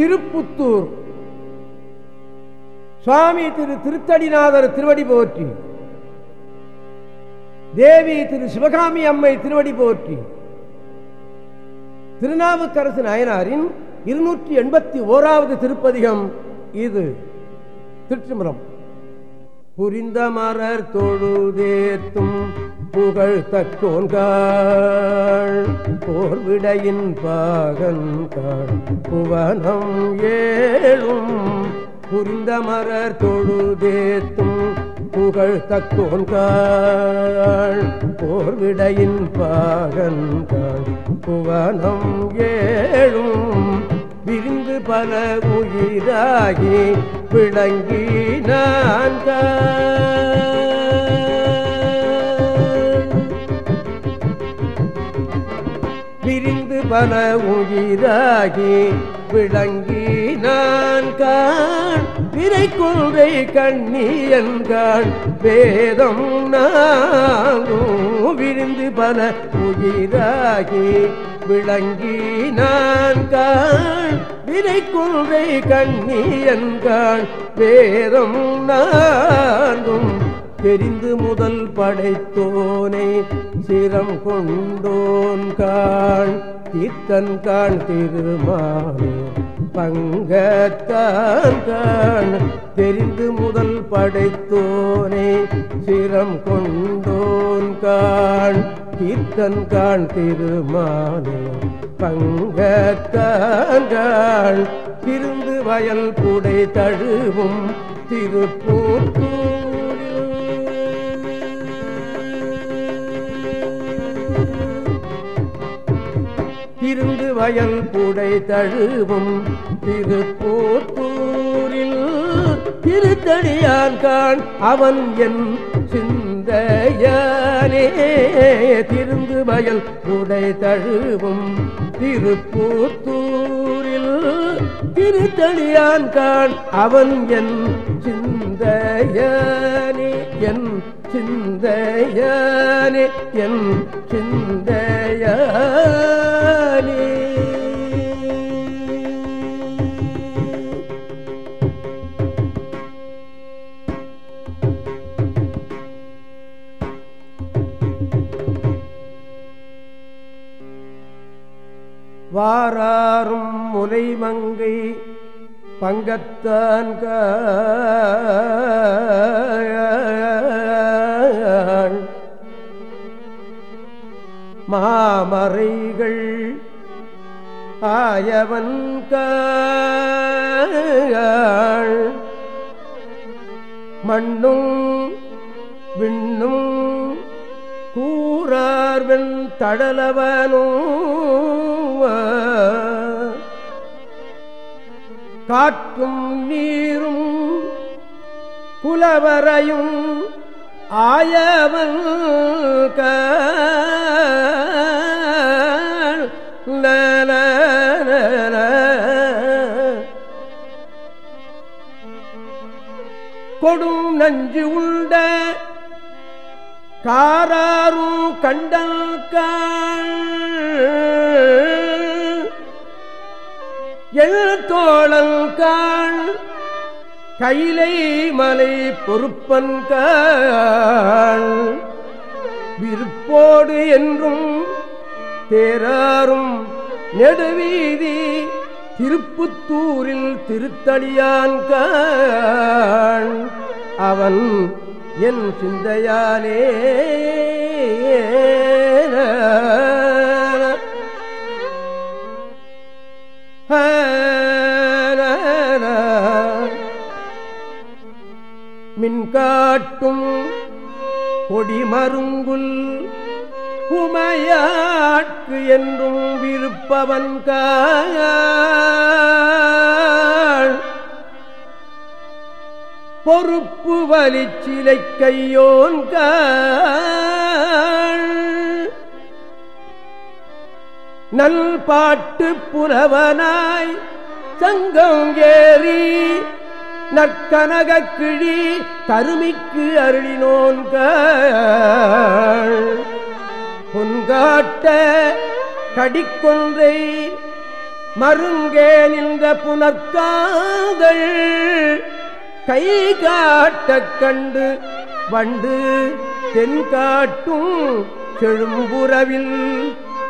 திருப்புத்தூர். சுவாமி திரு திருத்தடிநாதர் திருவடி போற்றி. தேவி திரு சிவகாமி அம்மை திருவடி போற்றி. திருநாவுக்கரசு நாயனாரின் இருநூற்றி எண்பத்தி ஓராவது திருப்பதிகம் இது. திருச்சிமரம் புரிந்த மலர் தொழுதேத்தும் புகழ் தக்கோன்காள் போர்விடையின் பாகன்காள் புவனம் ஏழும் புரிந்த மரர் தொழுதேத்தும் புகழ் தக்கோன்காள் போர்விடையின் பாகன்காள் புவனம் ஏழும் விரிந்து பல உயிராகி விளங்கி நான் பல உயிராகி விளங்கி நான் கான். விரை கொள்கை கண்ணியன்கான் வேதம் நானும் விரிந்து பல உயிராகி விளங்கி நான் கான். விரை கொள்கை கண்ணியன்கான் வேதம் நானும் தெரிந்து முதல் படைத்தோனே சிரம் கொண்டோன் காண் தீர்த்தன் காண் திருமானே பங்கத்தான் காண் தெரிந்து முதல் படைத்தோனே சிரம் கொண்டோன் காண் தீர்த்தன் காண் திருமானே பங்கத்தான் திருந்து வயல் புடை தழுவும் திருப்பூத்தூரில் வயல் புடை தழுவும் திருப்போத்தூரில் திருத்தடியான் கான் அவன் என் சிந்தையானே. திருந்து வயல் புடை தழுவும் திருப்போத்தூரில் திருத்தடியான் கான் அவன் என் சிந்தையானே. என் சிந்தையானே என் சிந்தையா வாராரும் முலைமங்கை பங்கத்தான் மாமறைகள் ஆயவன் மண்ணும் விண்ணும் கூ கூறார்வன் தடலவனும் காற்றும் நீரும் குலவரையும் ஆயவன் காள் கொடும் நஞ்சு உண்ட காராரும் கண்டல் எள் காள் கைலை மலை பொறுப்பன் காள் விருப்போடு என்றும் தேராரும் நெடுவீதி. திருப்புத்தூரில் திருத்தடியான் காள் அவன் என் சிந்தையாலே மின்காட்டும் கொடிமருங்குல் உமையாட்கு என்றும் விருப்பவன் காள் பொறுப்பு வலிச்சிலை கையோன் நல் பாட்டு புலவனாய் சங்கம் ஏறி நற்கனக கிழி கருமிக்கு அருளினோன் பொன்காட்ட கடிக்கொன்றை மருங்கே நின்ற புனர்காதள் கை காட்டக் கண்டு வண்டு தென்காட்டும் செழும்புறவில்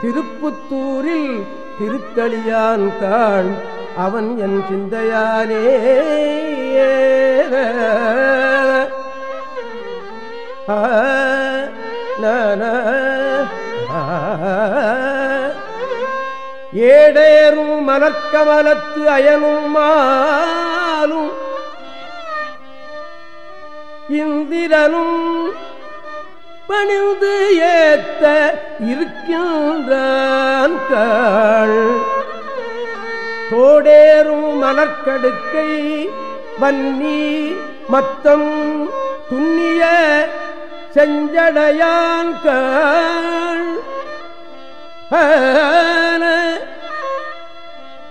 திருப்புத்தூரில் திருத்தளியான் காண் அவன் என் சிந்தையானே. ஏடேறும் மலர்க்கமலத்து அயனும் மாலும் இந்திரனும் பணிந்து ஏத்த இருக்கின்றான் தோடேறும் மலர்க்கடுக்கை வன்னி மத்தம் துண்ணிய செஞ்சடையான்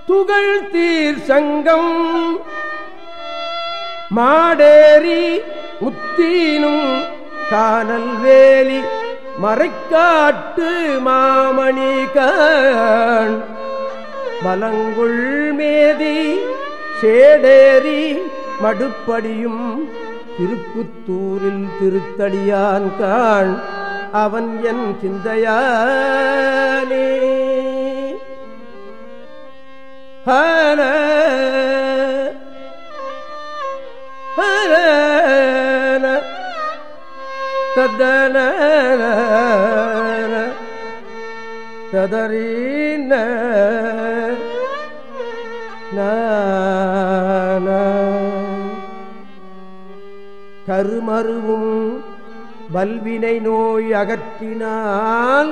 துகள் தீர் சங்கம் மாடேறி முத்தீனும் காணல் வேலி மறைக்காட்டு மாமணி கண் மலங்குள் மேதி சேடேறி மடுப்படியும் திருப்புத்தூரில் திருத்தடியான் காண். அவன் என் சிந்தையானே. ஹர ஹர. ததன ததரீன கருமருவும் வல்வினை நோய் அகற்றினால்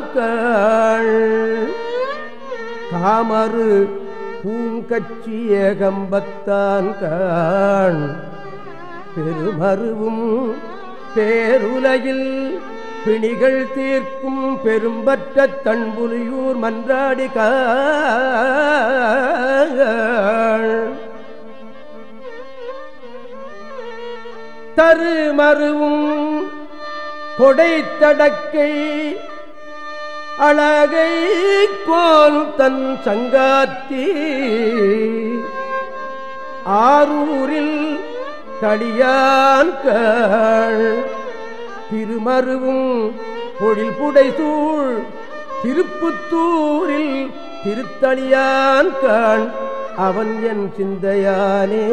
காமறு பூங்கச்சி ஏகம்பத்தான் காண் பெருமருவும் பேருலையில் பிணிகள் தீர்க்கும் பெரும்பற்ற தன்புலியூர் மன்றாடி தரு மருவும் கொடைத்தடக்கை அழகை கோல் தன் சங்காத்தி. ஆரூரில் தடியான் திருமருவும் பொழில் புடைசூழ். திருப்புத்தூரில் திருத்தணியான் காண் அவன் என் சிந்தையானே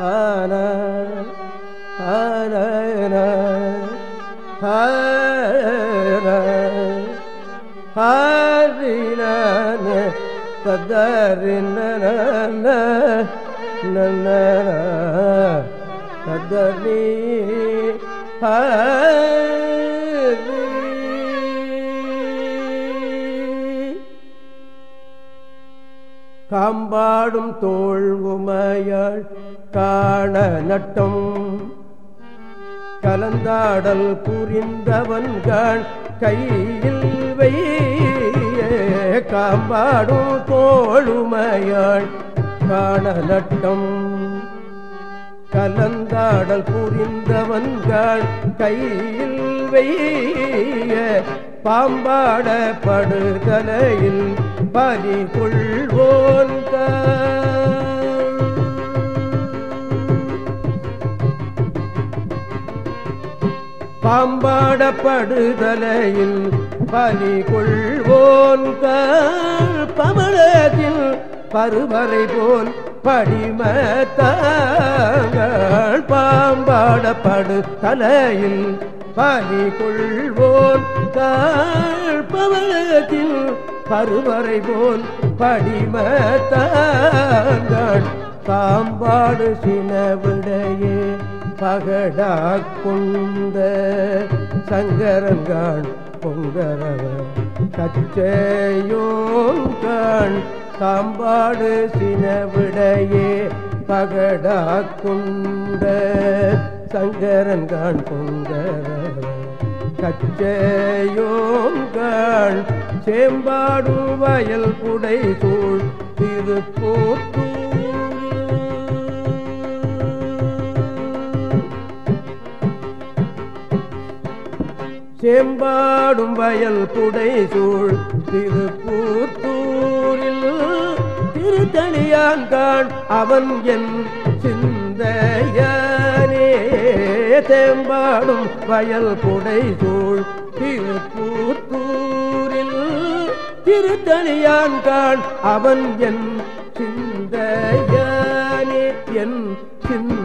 ஆன ஆன. ததறின கதனி காம்பாடும் தோல் உமையாள் காண நட்டம் கலந்தாடல் புரிந்தவன்கள் கையில் வை காம்பாடும் தோழுமையாள் காண கலந்தாடல் புரிந்தவன்கள் கையில் வெய்ய பாம்பாடப்படுதலையில் படுதலையில் பறி பாம்பாடப்படுதலையில் பலி கொள்வோன் பமளத்தில் பருவரை போல் படிமத்தாங்கள் பாம்பாடப்படு தலையில் பலி கொள்வோன் பவளத்தில் பருவரை போல் படிமத்தாங்கள் பாம்பாடு சினவிடையே பகடா கொண்ட சங்கரங்கான் பொங்கரவ கச்சையோன் கான் சினவிடையே பகடா குண்ட சங்கரன் சங்கரன்கான் பொங்கரவ கச்சையோங்காள் சேம்பாடு வயல் குடை சூழ் திருப்பூத்து சேம்பாடும் வயல் புடை சூழ் திருப்பூத்தூர் திருத்தணியான்கான் அவன் என் சிந்தையனே. தேம்பாடும் வயல் புடை சூழ் திருப்பூத்தூரில் திருத்தணியான்கான் அவன் என் சிந்தையனே. என் சிந்த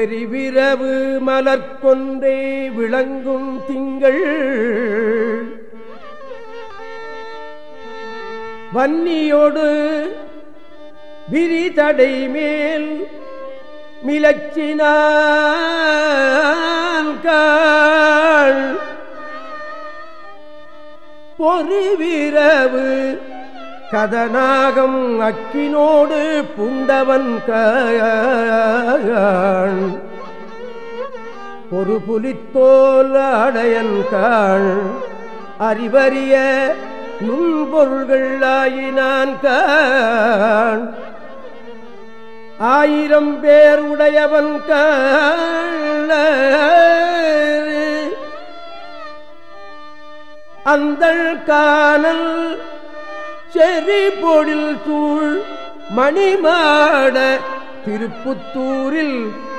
பெரிவிரவு மலர்கொன்றே விளங்கும் திங்கள். வன்னியோடு விரிதடை மேல் மிளச்சினான் பொறிவிரவு கதநாகம் அக்கினோடு புண்டவன் கான் ஒரு புலித்தோல் அடையன் காள். அறிவறிய நுண்பொருள்கள் ஆயினான் கான் ஆயிரம் பேர் உடையவன் காள் அந்த காணல் செறி பொழில் சூழ் மணிமாட திருப்புத்தூரில்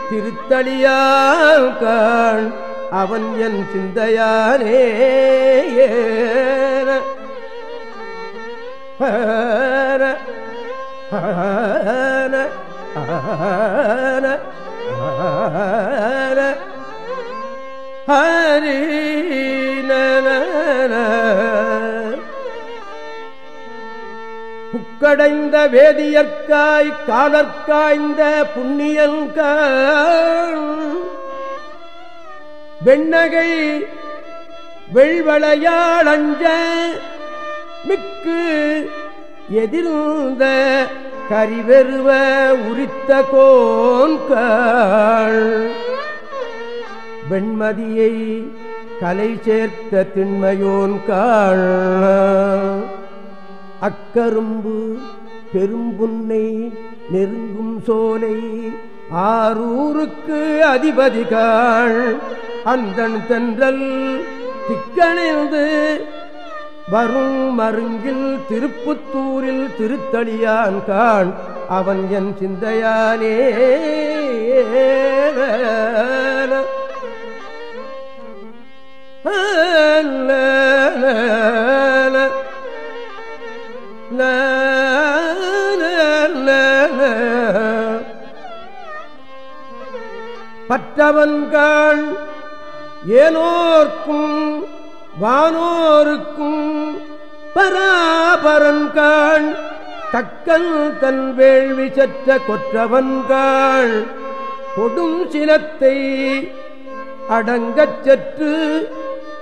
திருத்தளியால் காண் அவன் என் சிந்தையானே ஹர, புக்கடைந்த வேதியற்காய் காலற்காய்ந்த புண்ணியன்கான் வெண்ணகை வெள்வளையாளஞ்ச மிக்கு எதிர்ந்த கரிவெருவ உரித்த கோன்கள். வெண்மதியை கலை சேர்த்த திண்மையோன் காள் அக்கரும்பு பெரும்புன்னை நெருங்கும் சோலை ஆரூருக்கு அதிபதிகாள். அந்தன் தென்றல் திக்கணிந்து வரும் மருங்கில் திருப்புத்தூரில் திருத்தளியான் காண். அவன் என் சிந்தையானே பற்றவன்காள் ஏனோர்க்கும் வானோருக்கும் பராபரன்காள் தக்கன் தன் வேள்வி சற்ற கொற்றவன்காள் கொடும் சினத்தை அடங்கச் சற்று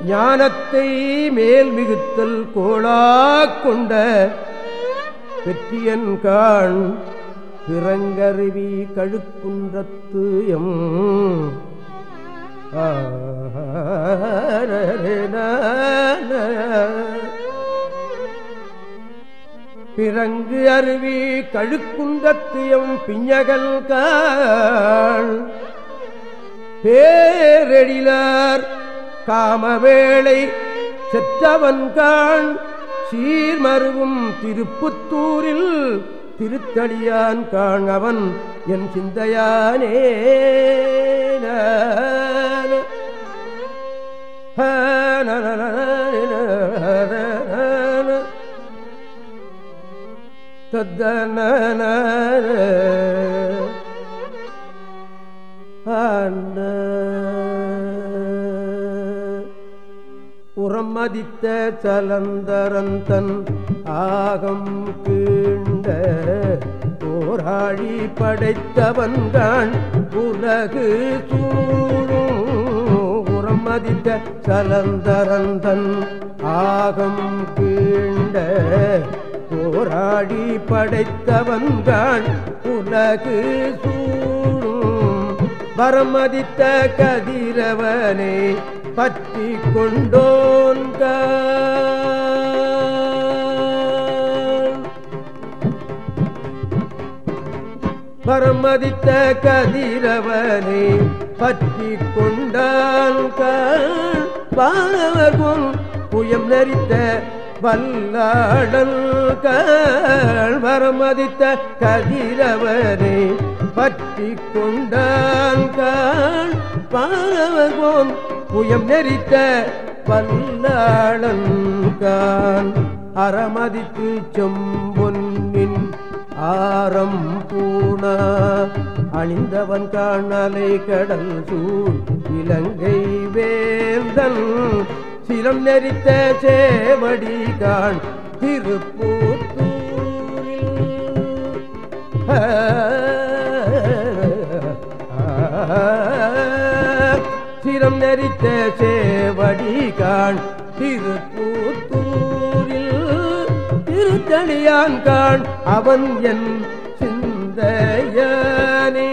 ஞானத்தை மேல் மிகுத்தல் கோளாக் கொண்ட வெற்றியன்காள் பிறங்கருவி கழுக்குன்றத்து எம். பிறங்கு அருவி கழுக்குன்றத்தியம் பிஞ்சகல் காள். பேரெழிலார் காமவேளை செற்றவன்கான் சீர்மருவும் திருப்புத்தூரில் திருத்தளியான் காணவன் என் சிந்தையானே. தத்தன உரம் மதித்த சலந்தரந்தன் ஆகம் கீண்ட போராழி படைத்தவன்தான் உலகு சூழும் உரம் மதித்த சலந்தரந்தன். ஆகம் கீண்ட போராடி படைத்தவன்தான் உலகு சூழும் வரமதித்த கதிரவனை பற்றி கொண்டோன்க பரமதித்த கதிரவனை பற்றி கொண்டான் பாவகும் புயம் நரித்த வல்லாடல் பரமதித்த கதிரவனை பற்றி கொண்டான் பாவகும் புயம் நெறித்த வல்லாளன் அறமதித்து செம்பொன்னின் ஆரம் பூணா. அணிந்தவன் காணலை கடல் சூழ். இலங்கை வேந்தன் சிலம் நெறித்த சேவடி காண். திருப்பூத்தூரில் சிரம் நெறித்த சேவடி காண். திருப்பூத்தூரில் அடியான் காண் அவன் என் சிந்தையனே.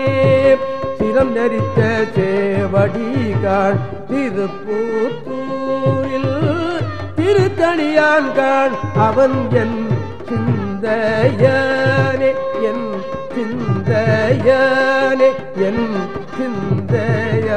சிரம் நெறித்த சேவடி காண் திருப்பூத்தூரில் திருத்தணியான் காண் அவன் என் சிந்தையனே. என் சிந்தையனே என் சிந்தைய